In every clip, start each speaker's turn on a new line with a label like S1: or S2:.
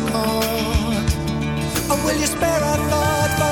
S1: Caught? Or oh, will you spare our thought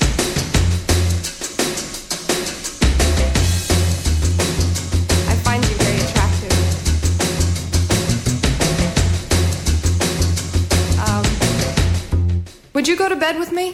S2: to bed with me?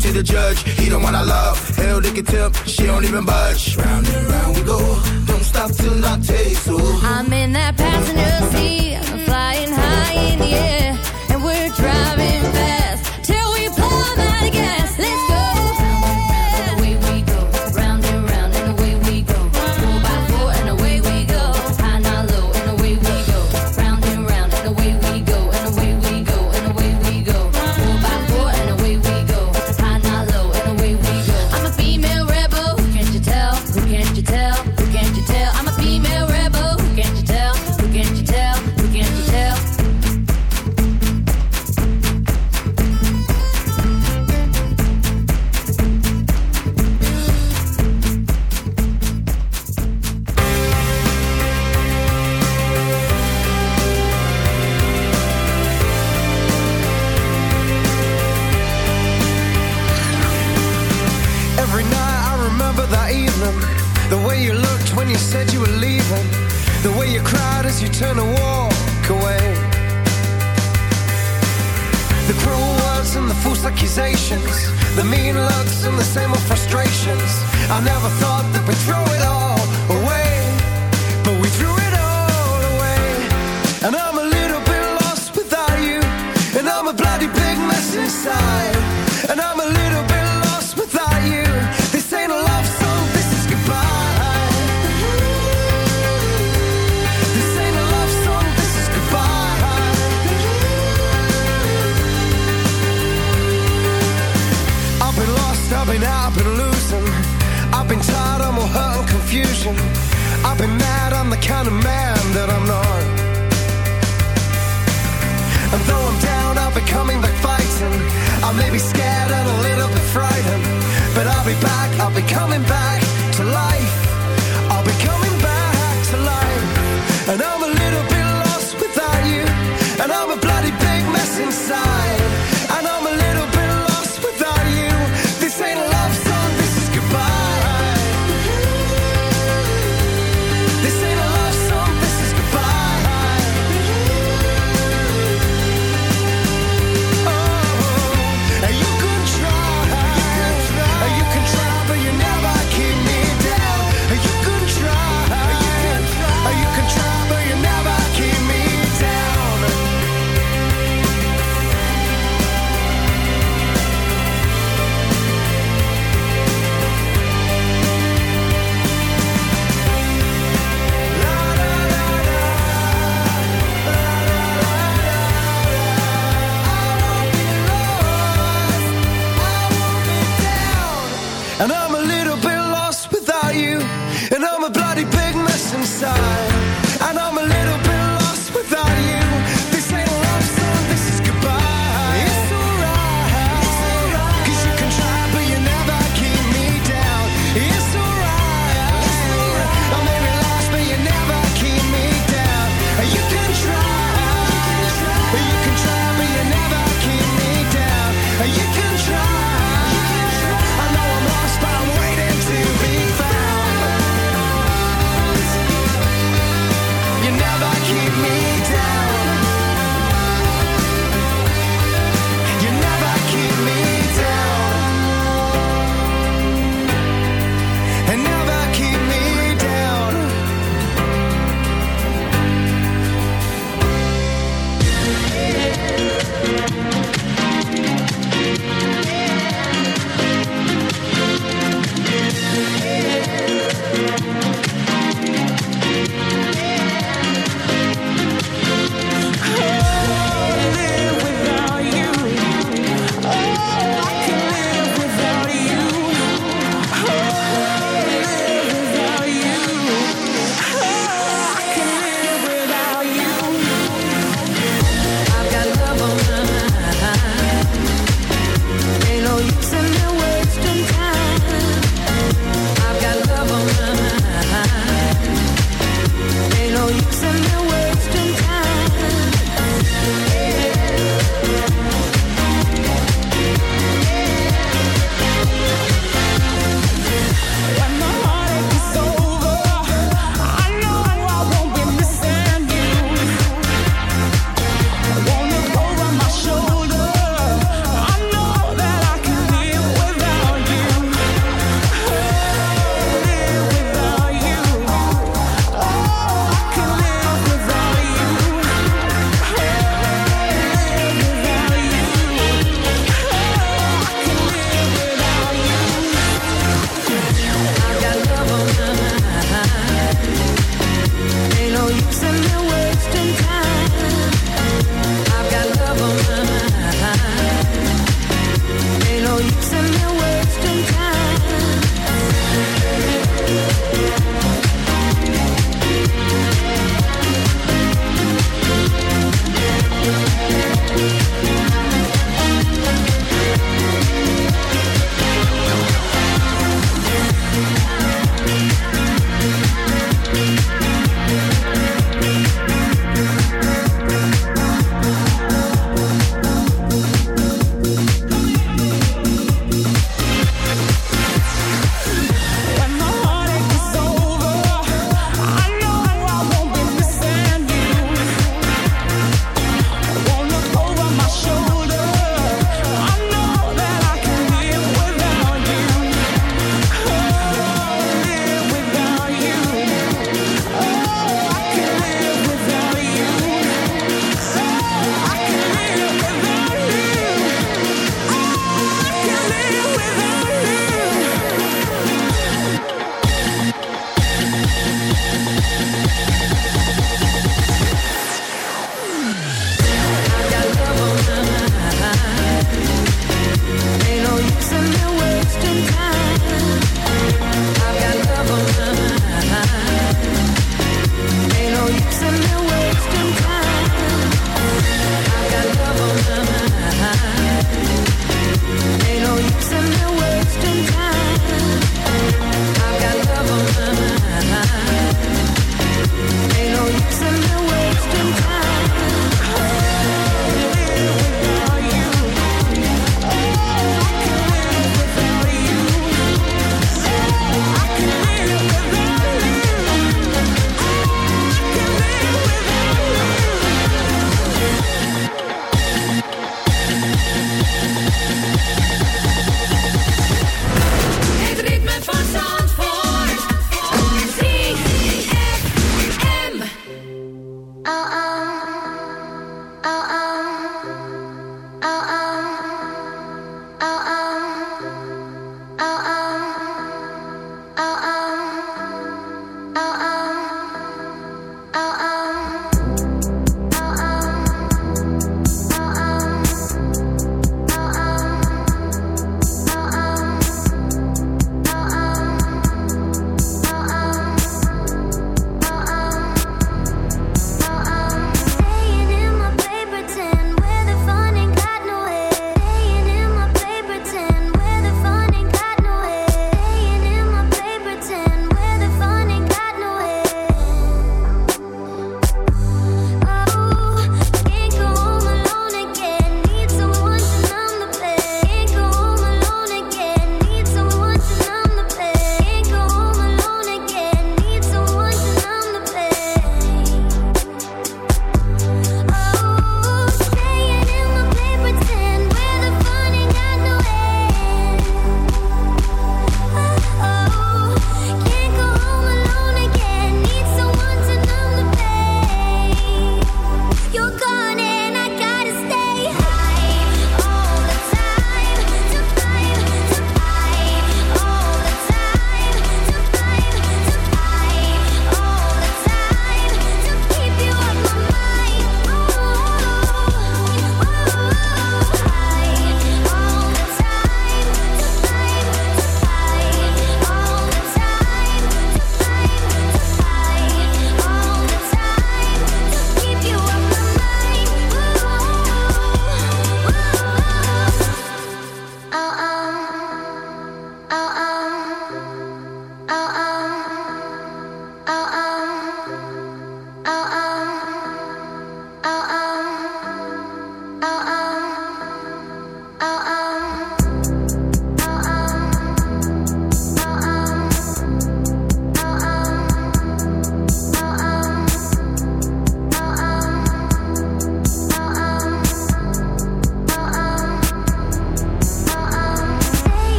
S3: to the judge. He don't want our love. Hell, they can tell she don't even budge. Round and round we go. Don't stop till I taste you.
S4: I'm in that passenger seat, flying high in the air, and we're driving.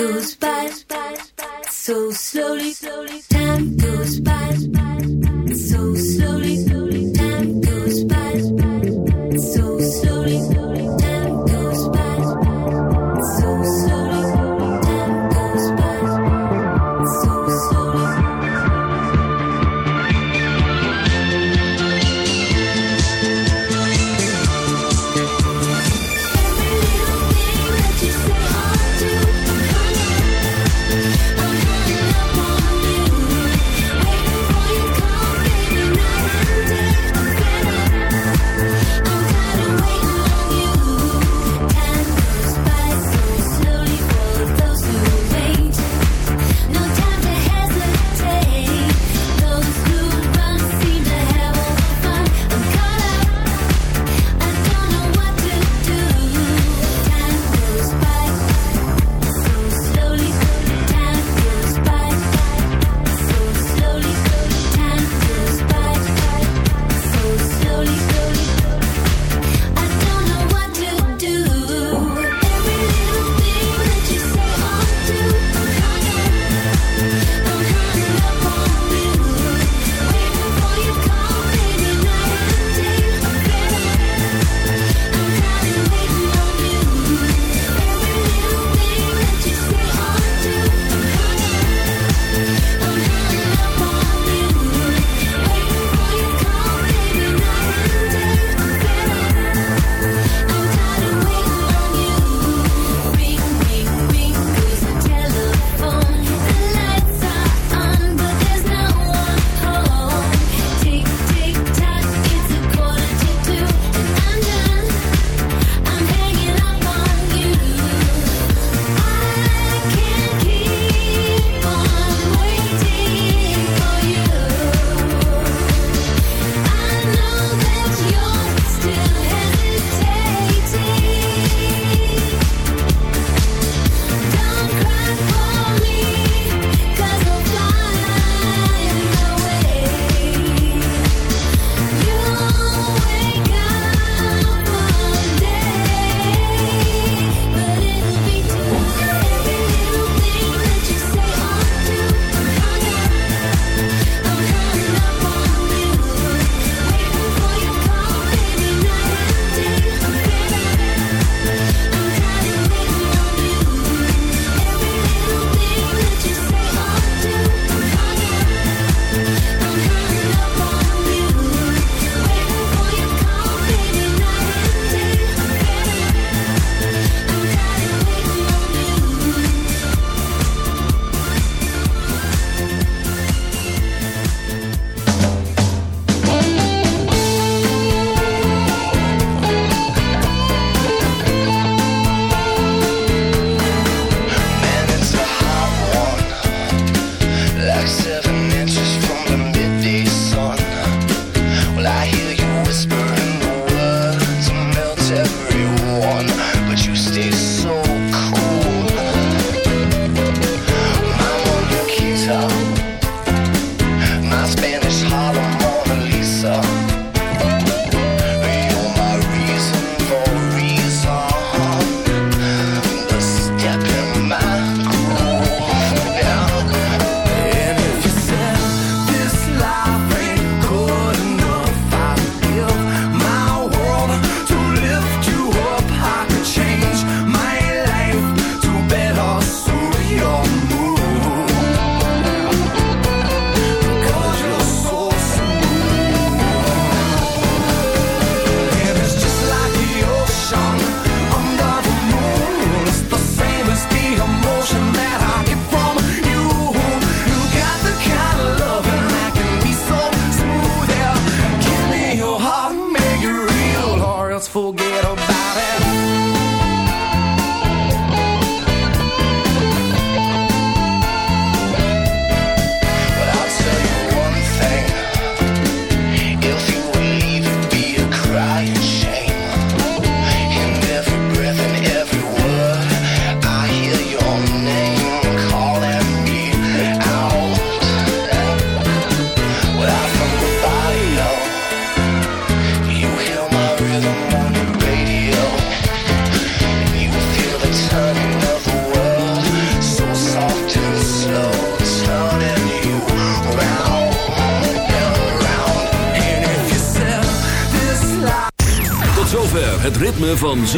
S5: Goes by so slowly. Time